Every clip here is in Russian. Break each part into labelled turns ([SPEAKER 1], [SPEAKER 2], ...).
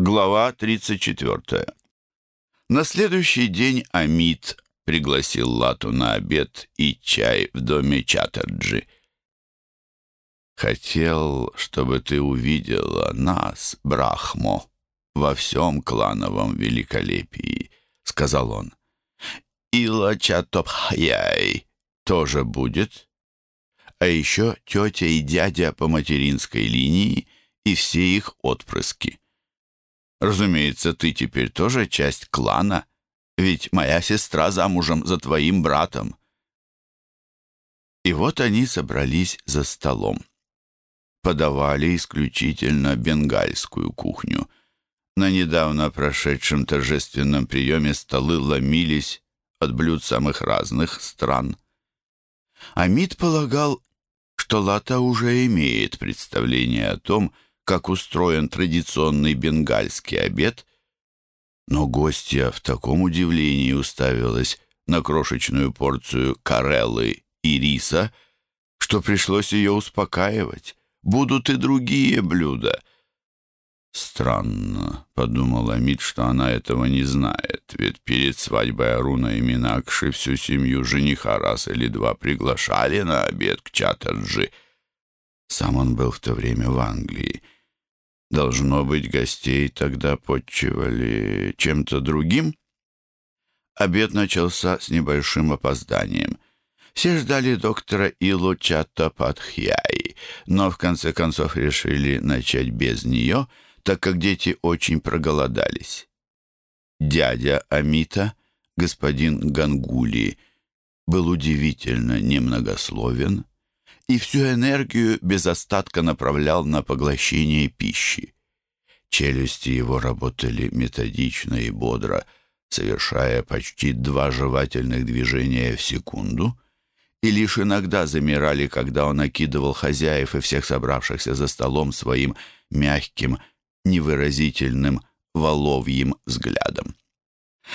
[SPEAKER 1] Глава 34. На следующий день Амит пригласил Лату на обед и чай в доме Чаттерджи. «Хотел, чтобы ты увидела нас, Брахмо, во всем клановом великолепии», — сказал он. «Ила Чатопхаяй тоже будет, а еще тетя и дядя по материнской линии и все их отпрыски». Разумеется, ты теперь тоже часть клана, ведь моя сестра замужем за твоим братом. И вот они собрались за столом. Подавали исключительно бенгальскую кухню. На недавно прошедшем торжественном приеме столы ломились от блюд самых разных стран. Амид полагал, что Лата уже имеет представление о том, что как устроен традиционный бенгальский обед, но гостья в таком удивлении уставилась на крошечную порцию кареллы и риса, что пришлось ее успокаивать. Будут и другие блюда. «Странно», — подумал Амид, что она этого не знает, ведь перед свадьбой Аруна и Минакши всю семью жениха раз или два приглашали на обед к Чаттерджи. Сам он был в то время в Англии — Должно быть, гостей тогда подчивали чем-то другим. Обед начался с небольшим опозданием. Все ждали доктора Илу Чаттападхьяи, но в конце концов решили начать без нее, так как дети очень проголодались. Дядя Амита, господин Гангули, был удивительно немногословен, и всю энергию без остатка направлял на поглощение пищи. Челюсти его работали методично и бодро, совершая почти два жевательных движения в секунду, и лишь иногда замирали, когда он окидывал хозяев и всех собравшихся за столом своим мягким, невыразительным, воловьим взглядом.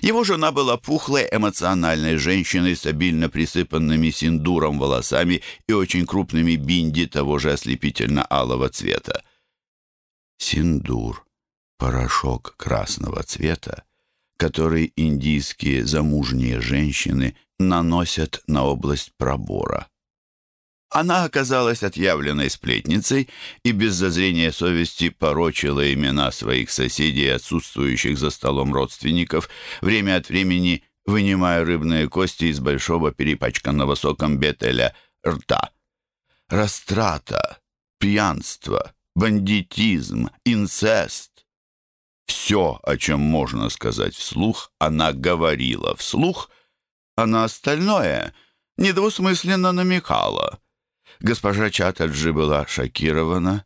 [SPEAKER 1] Его жена была пухлой, эмоциональной женщиной с обильно присыпанными синдуром волосами и очень крупными бинди того же ослепительно-алого цвета. Синдур — порошок красного цвета, который индийские замужние женщины наносят на область пробора. Она оказалась отъявленной сплетницей и без зазрения совести порочила имена своих соседей отсутствующих за столом родственников, время от времени вынимая рыбные кости из большого перепачканного соком бетеля рта. Растрата, пьянство, бандитизм, инцест. Все, о чем можно сказать вслух, она говорила вслух, а на остальное недвусмысленно намекала — Госпожа Чаттерджи была шокирована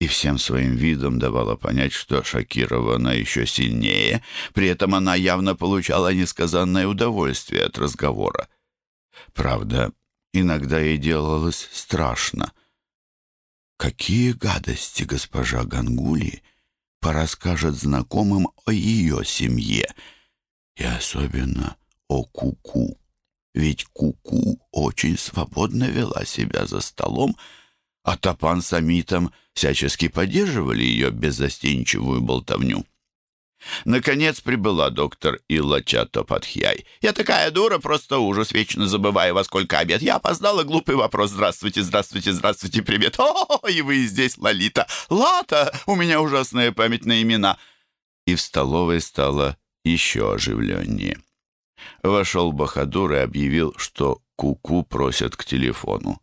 [SPEAKER 1] и всем своим видом давала понять, что шокирована еще сильнее. При этом она явно получала несказанное удовольствие от разговора. Правда, иногда ей делалось страшно. Какие гадости госпожа Гангули порасскажет знакомым о ее семье и особенно о Куку. -ку. Ведь Куку -ку очень свободно вела себя за столом, а Тапан с Амитом всячески поддерживали ее беззастенчивую болтовню. Наконец прибыла доктор Илла Чатопатхьяй. «Я такая дура, просто ужас, вечно забываю, во сколько обед. Я опоздала, глупый вопрос. Здравствуйте, здравствуйте, здравствуйте, привет. О, и вы здесь, Лолита. Лата, у меня ужасная память на имена». И в столовой стало еще оживленнее. Вошел Бахадур и объявил, что Куку -ку просят к телефону.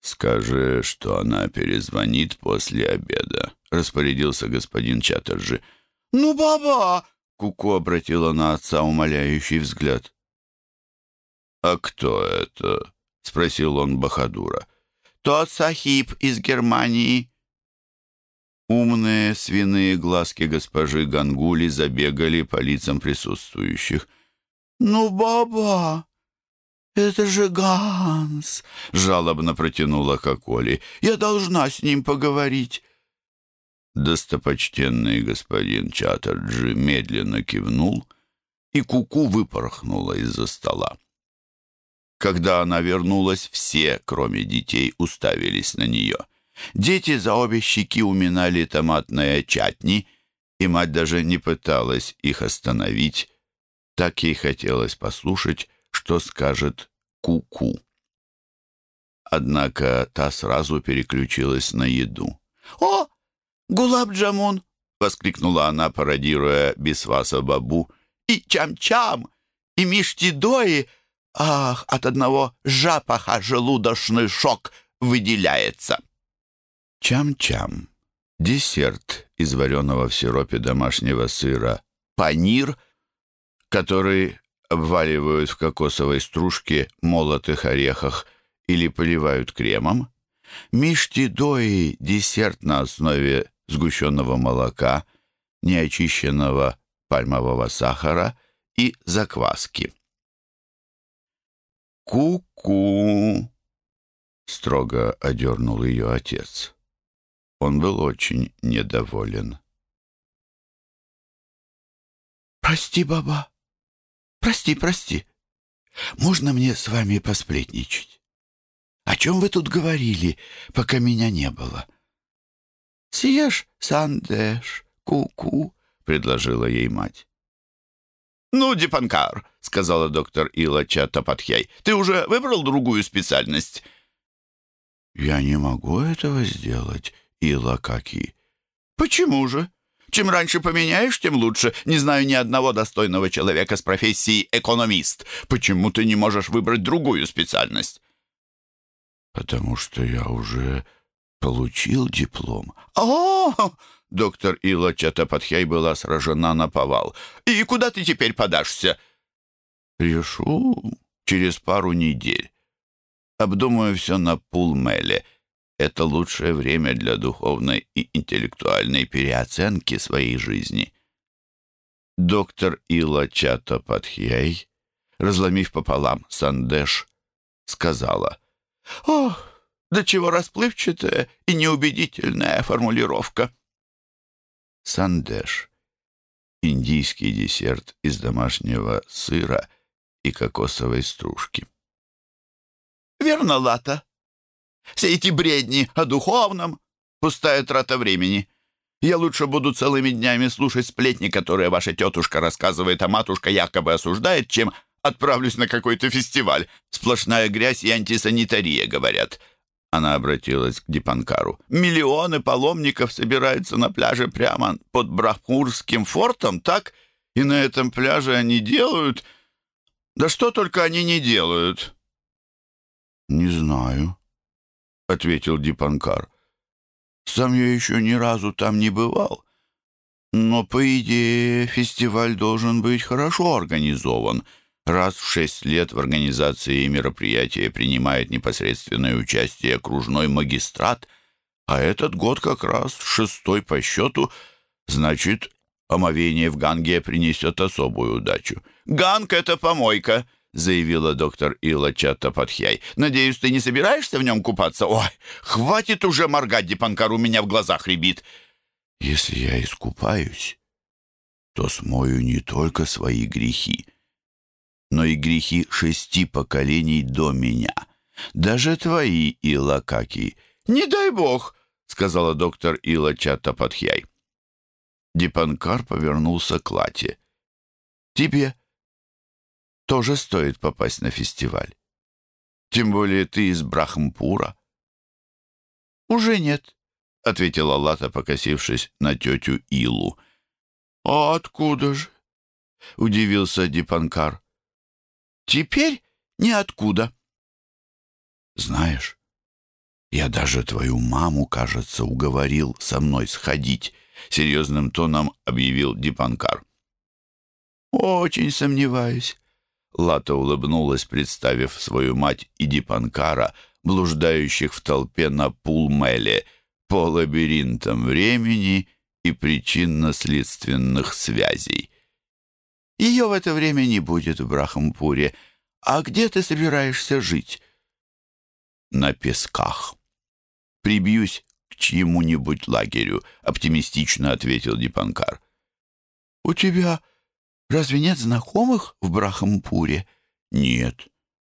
[SPEAKER 1] «Скажи, что она перезвонит после обеда», — распорядился господин Чаттерджи.
[SPEAKER 2] «Ну, баба!»
[SPEAKER 1] — Куку -ку обратила на отца умоляющий взгляд. «А кто это?» — спросил он Бахадура.
[SPEAKER 2] «Тот сахиб из Германии».
[SPEAKER 1] Умные свиные глазки госпожи Гангули забегали по лицам присутствующих.
[SPEAKER 2] «Ну, баба, это же Ганс!» — жалобно протянула Коколи. «Я должна с ним поговорить».
[SPEAKER 1] Достопочтенный господин Чаттерджи медленно кивнул, и Куку -ку выпорхнула из-за стола. Когда она вернулась, все, кроме детей, уставились на нее. Дети за обе щеки уминали томатные чатни — и мать даже не пыталась их остановить. Так ей хотелось послушать, что скажет Ку-Ку. Однако та сразу переключилась на еду.
[SPEAKER 2] «О, гулаб-джамун!»
[SPEAKER 1] — воскликнула она, пародируя Бисваса Бабу.
[SPEAKER 2] «И чам-чам! И миштидои! Ах, от одного жапаха желудочный шок выделяется!»
[SPEAKER 1] Чам-чам. Десерт из вареного в сиропе домашнего сыра панир, который обваливают в кокосовой стружке, молотых орехах или поливают кремом. Миштидои – десерт на основе сгущенного молока, неочищенного пальмового сахара и закваски. «Ку-ку!» — строго одернул ее отец. Он был очень недоволен.
[SPEAKER 2] «Прости, баба. Прости, прости. Можно мне с вами посплетничать? О чем вы тут говорили, пока меня не было?» «Съешь сандеш, ку-ку», — предложила ей мать.
[SPEAKER 1] «Ну, Дипанкар», — сказала доктор Ила Чатапатхяй, — «ты уже выбрал другую специальность?»
[SPEAKER 2] «Я не могу этого сделать, Ила Каки».
[SPEAKER 1] «Почему же? Чем раньше поменяешь, тем лучше. Не знаю ни одного достойного человека с профессией экономист. Почему ты не можешь выбрать другую специальность?»
[SPEAKER 2] «Потому что я уже получил диплом».
[SPEAKER 1] «О, Доктор Ила Чатапатхяй была сражена на повал. «И куда ты теперь подашься?»
[SPEAKER 2] «Решу через пару недель. Обдумаю все на Пулмеле. Это лучшее время для духовной и интеллектуальной переоценки своей жизни».
[SPEAKER 1] Доктор Ила Чатапатхьяй, разломив пополам сандеш, сказала, «Ох, до чего расплывчатая и неубедительная формулировка!»
[SPEAKER 2] Сандеш — индийский десерт из домашнего сыра и кокосовой стружки.
[SPEAKER 1] «Верно, Лата. Все эти бредни о духовном — пустая трата времени. Я лучше буду целыми днями слушать сплетни, которые ваша тетушка рассказывает, а матушка якобы осуждает, чем отправлюсь на какой-то фестиваль. Сплошная грязь и антисанитария, говорят. Она обратилась к Дипанкару. «Миллионы паломников собираются на пляже прямо под Брахмурским фортом, так? И на этом пляже они делают... Да что только они не делают!»
[SPEAKER 2] «Не знаю», — ответил Дипанкар. «Сам я еще ни разу там не бывал. Но, по идее, фестиваль должен быть хорошо организован». Раз в шесть лет в организации мероприятия принимает непосредственное участие окружной магистрат, а этот год как раз шестой по счету, значит, омовение в Ганге принесет особую удачу. «Ганг — это помойка», — заявила доктор Ила Чаттапатхьяй. «Надеюсь, ты не собираешься в нем купаться? Ой, хватит уже моргать, Дипанкар, у меня в глазах рябит». «Если я искупаюсь, то смою не только свои грехи, но и грехи шести поколений до меня. Даже твои, Ила Каки.
[SPEAKER 1] «Не дай бог!» — сказала доктор Ила Чаттапатхьяй.
[SPEAKER 2] Дипанкар повернулся к Лате. «Тебе тоже стоит попасть на фестиваль. Тем более ты из Брахмпура».
[SPEAKER 1] «Уже нет», —
[SPEAKER 2] ответила Лата, покосившись на тетю Илу.
[SPEAKER 1] «А откуда же?» — удивился Дипанкар. Теперь ниоткуда.
[SPEAKER 2] Знаешь, я даже твою маму, кажется, уговорил со мной сходить, серьезным тоном объявил Дипанкар.
[SPEAKER 1] Очень сомневаюсь.
[SPEAKER 2] Лата улыбнулась, представив свою мать и Дипанкара, блуждающих в толпе на Пулмеле по лабиринтам времени и причинно-следственных связей.
[SPEAKER 1] Ее в это время не будет в Брахампуре. А где ты собираешься жить?»
[SPEAKER 2] «На песках. Прибьюсь к чьему-нибудь лагерю», — оптимистично ответил Дипанкар.
[SPEAKER 1] «У тебя разве нет знакомых в Брахампуре?»
[SPEAKER 2] «Нет».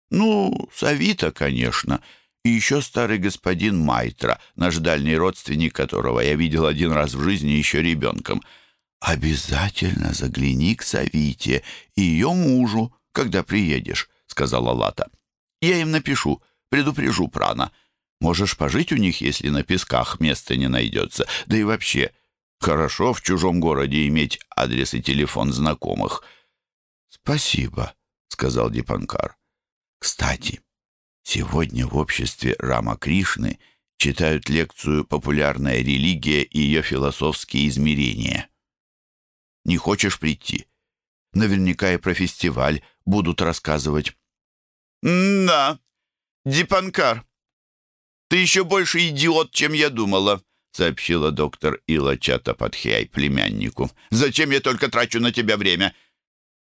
[SPEAKER 2] «Ну, Савита, конечно, и еще старый господин Майтра, наш дальний родственник, которого я видел один раз в жизни еще ребенком.
[SPEAKER 1] «Обязательно загляни к Савите и ее мужу, когда приедешь», — сказала Лата. «Я им напишу, предупрежу Прана. Можешь пожить у них, если на песках места не найдется. Да и вообще, хорошо в чужом городе иметь адрес и телефон знакомых». «Спасибо», — сказал Дипанкар. «Кстати, сегодня в обществе Рама Кришны читают лекцию «Популярная религия и ее философские измерения». Не хочешь прийти? Наверняка и про фестиваль будут рассказывать.
[SPEAKER 2] «Да, Дипанкар, ты еще больше идиот, чем я думала», сообщила доктор Ила Чатападхяй племяннику. «Зачем я только трачу на тебя время?»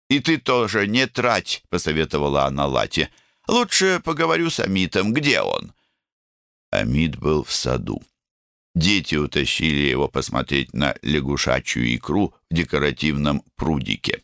[SPEAKER 2] «И ты тоже не трать», — посоветовала она Лате. «Лучше поговорю с Амитом. Где он?»
[SPEAKER 1] Амит был в саду. Дети утащили его посмотреть на лягушачью икру в декоративном прудике.